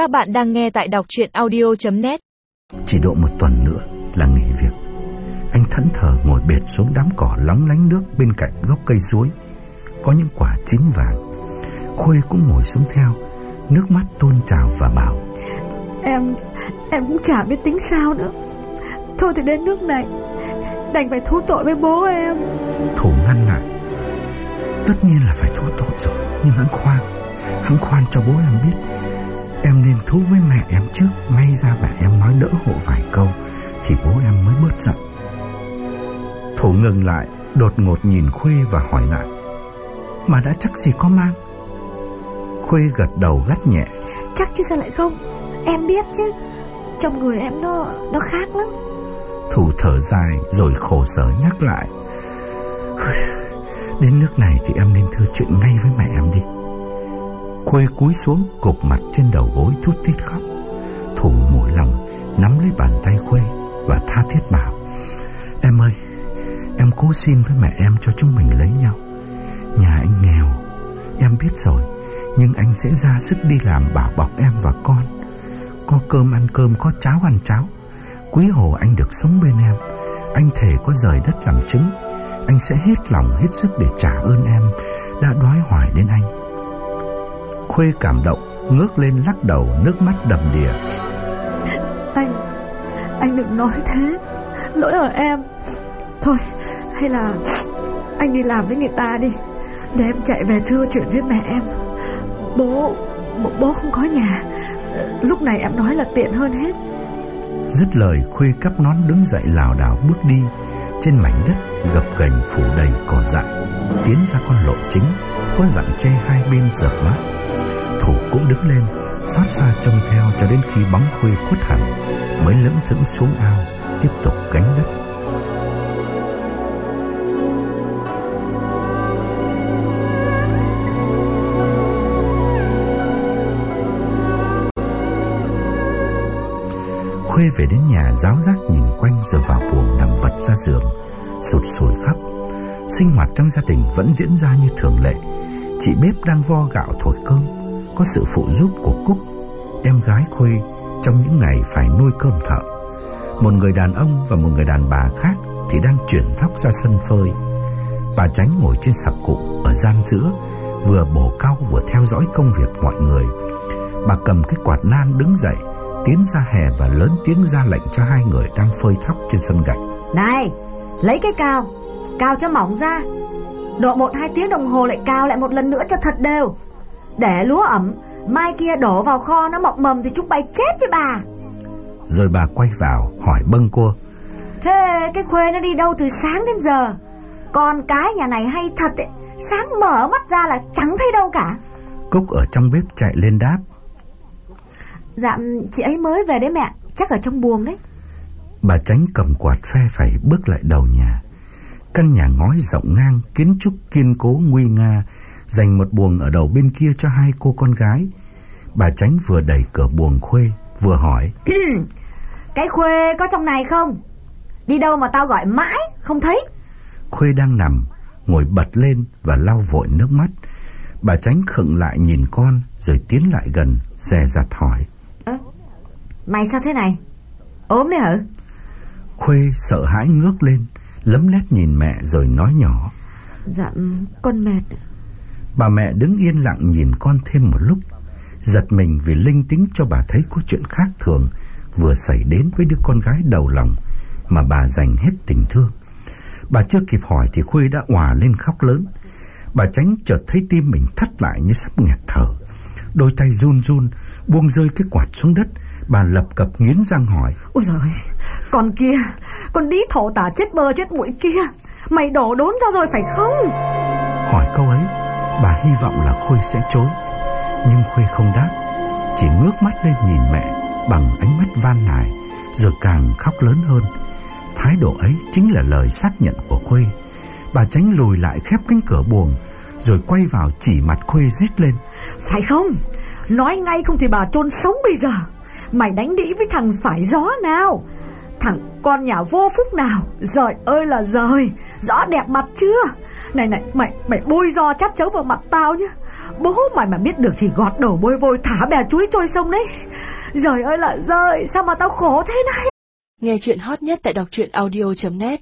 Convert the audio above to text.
Các bạn đang nghe tại đọc chuyện audio.net Chỉ độ một tuần nữa là nghỉ việc. Anh thẫn thờ ngồi bệt xuống đám cỏ lóng lánh nước bên cạnh gốc cây suối. Có những quả chín vàng. Khuê cũng ngồi xuống theo Nước mắt tuôn trào và bảo Em Em cũng chả biết tính sao nữa. Thôi thì đến nước này Đành phải thú tội với bố em. Thủ ngăn lại Tất nhiên là phải thú tội rồi Nhưng hắn khoan. Hắn khoan cho bố em biết Em nên thú với mẹ em trước. May ra mẹ em nói đỡ hộ vài câu Thì bố em mới bớt giận. Thủ ngừng lại Đột ngột nhìn Khuê và hỏi lại Mà đã chắc gì có mang? Khuê gật đầu gắt nhẹ Chắc chứ sao lại không? Em biết chứ. Trong người em nó nó khác lắm. Thủ thở dài rồi khổ sở nhắc lại Đến nước này thì em nên thưa chuyện ngay với mẹ em đi Khuê cúi xuống gục mặt trên đầu gối thút thít khóc. Thủ mũi lòng nắm lấy bàn tay Khuê và tha thiết bảo, Em ơi, Em cố xin với mẹ em cho chúng mình lấy nhau. Nhà anh nghèo, Em biết rồi, Nhưng anh sẽ ra sức đi làm bảo bọc em và con. Có cơm ăn cơm, Có cháo ăn cháo. Quý hồ anh được sống bên em. Anh thề có rời đất làm chứng. Anh sẽ hết lòng, hết sức để trả ơn em Đã đói hoài đến anh. Khuê cảm động Ngước lên lắc đầu nước mắt đầm đìa. Anh Anh đừng nói thế. Lỗi ở em. Thôi hay là Anh đi làm với người ta đi Để em chạy về thưa chuyện với mẹ em. Bố Bố, bố không có nhà. Lúc này em nói là tiện hơn hết. Dứt lời Khuê cắp nón đứng dậy lảo đảo bước đi. Trên mảnh đất gập ghềnh phủ đầy cỏ dại Tiến ra con lộ chính Có dạng tre hai bên dập mát phủ cũng đứng lên, Xót xa trông theo cho đến khi bóng khuê khuất hẳn, Mới lững thững xuống ao, Tiếp tục gánh đất. Khuê về đến nhà, giáo giác nhìn quanh rồi vào buồng nằm vật ra giường, Sụt sùi khóc. Sinh hoạt trong gia đình vẫn diễn ra như thường lệ. Chị bếp đang vo gạo thổi cơm. Có sự phụ giúp của Cúc, Em gái Khuê, Trong những ngày phải nuôi cơm thợ. Một người đàn ông và một người đàn bà khác Thì đang chuyển thóc ra sân phơi. Bà Tránh ngồi trên sập cụ Ở gian giữa, Vừa bổ cau vừa theo dõi công việc mọi người. Bà cầm cái quạt nan đứng dậy, Tiến ra hè và lớn tiếng ra lệnh cho hai người đang phơi thóc trên sân gạch. Này, Lấy cái cao Cao cho mỏng ra. Độ một hai tiếng đồng hồ lại cao lại một lần nữa cho thật đều. Để lúa ẩm Mai kia đổ vào kho nó mọc mầm Thì chúng bay chết với bà. Rồi bà quay vào hỏi bâng cô. Thế cái khuê nó đi đâu từ sáng đến giờ? Con cái nhà này hay thật ấy Sáng mở mắt ra là chẳng thấy đâu cả. Cúc ở trong bếp chạy lên đáp. Dạ chị ấy mới về đấy mẹ Chắc ở trong buồng đấy. Bà tránh cầm quạt phe phẩy bước lại đầu nhà. Căn nhà ngói rộng ngang Kiến trúc kiên cố nguy nga Dành một buồng ở đầu bên kia cho hai cô con gái. Bà tránh vừa đẩy cửa buồng khuê Vừa hỏi. Cái khuê có trong này không? Đi đâu mà tao gọi mãi Không thấy? Khuê đang nằm Ngồi bật lên và lau vội nước mắt. Bà tránh khựng lại nhìn con Rồi tiến lại gần Dè dặt hỏi. Mày sao thế này? Ốm đấy hả? Khuê sợ hãi ngước lên Lấm lét nhìn mẹ rồi nói nhỏ. Dạ con mệt Bà mẹ đứng yên lặng nhìn con thêm một lúc Giật mình vì linh tính cho bà thấy có chuyện khác thường Vừa xảy đến với đứa con gái đầu lòng Mà bà dành hết tình thương. Bà chưa kịp hỏi thì Khuê đã òa lên khóc lớn. Bà tránh chợt thấy tim mình thắt lại như sắp nghẹt thở. Đôi tay run run Buông rơi cái quạt xuống đất Bà lập cập nghiến răng hỏi. Ôi giời Con kia Con đí thổ tả chết bơ chết bụi kia Mày đổ đốn ra rồi phải không? Hỏi câu ấy hy vọng là Khuê sẽ chối. Nhưng Khuê không đáp, Chỉ ngước mắt lên nhìn mẹ Bằng ánh mắt van nài, Rồi càng khóc lớn hơn. Thái độ ấy chính là lời xác nhận của Khuê. Bà tránh lùi lại khép cánh cửa buồng, Rồi quay vào chỉ mặt Khuê rít lên. Phải không? Nói ngay không thì bà chôn sống bây giờ. Mày đánh đĩ với thằng phải gió nào? Thằng con nhà vô phúc nào? Giời ơi là giời! Rõ đẹp mặt chưa? Này này, mày mày bôi do chắp chấu vào mặt tao nhá. Bố mày mà biết được chỉ gọt đầu bôi vôi thả bè chuối trôi sông đấy. Trời ơi là rơi Sao mà tao khổ thế này? Nghe chuyện hot nhất tại đọc truyện audio.net